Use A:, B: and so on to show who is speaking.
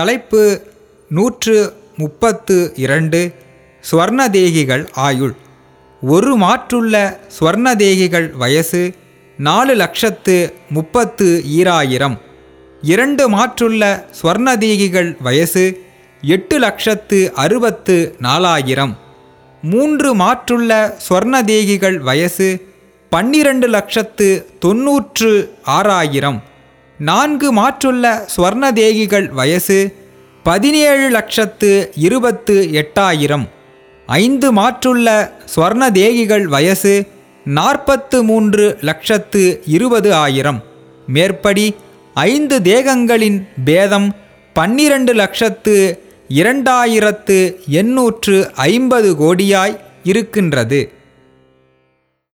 A: தலைப்பு நூற்று முப்பத்து இரண்டு ஸ்வர்ணதேகிகள் ஆயுள். ஒரு மாற்றுள்ள ஸ்வர்ணதேகிகள் வயசு நாலு லட்சத்து முப்பத்து ஈராயிரம். இரண்டு மாற்றுள்ள ஸ்வர்ணதேகிகள் வயசு எட்டு லட்சத்து அறுபத்து நாலாயிரம். மூன்று மாற்றுள்ள ஸ்வர்ணதேகிகள் வயசு பன்னிரண்டு லட்சத்து தொன்னூற்று ஆறாயிரம். நான்கு மாற்றுள்ள ஸ்வர்ணதேகிகள் வயசு பதினேழு லட்சத்து இருபத்து எட்டாயிரம். ஐந்து மாற்றுள்ள ஸ்வர்ணதேகிகள் வயசு நாற்பத்து மூன்று லட்சத்து இருபது ஆயிரம். மேற்படி ஐந்து தேகங்களின் பேதம் பன்னிரண்டு லட்சத்து இரண்டாயிரத்து எண்ணூற்று ஐம்பது கோடியாய் இருக்கின்றது.